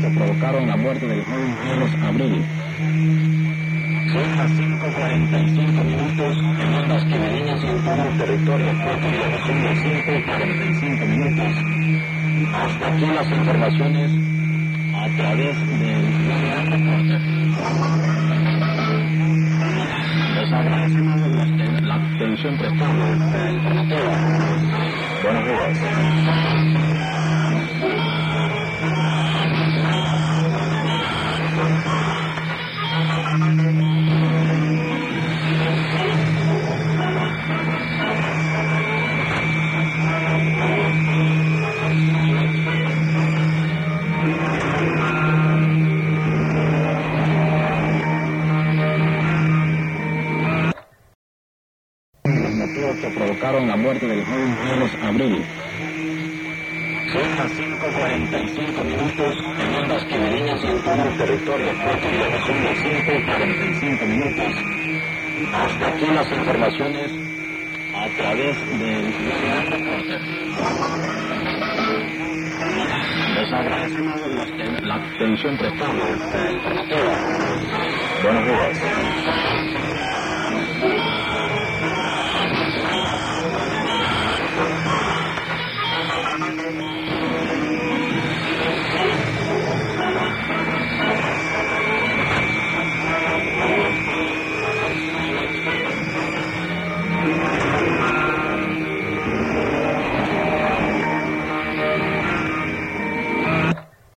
que provocaron la muerte del joven Carlos Abril. Son las 5.45 minutos en ondas quevedeñas en todo el territorio. Son las 5.45 minutos. Hasta aquí las informaciones a través del Gran Reporter. Les agradecemos la atención prestada. Que provocaron la muerte del joven Carlos Abril. Son las 5.45 minutos en ondas quevedeñas en todo el territorio ecuatoriano. Son las 5.45 minutos. Hasta aquí las informaciones a través del. Les agradecemos la, la atención prestada. Buenos días.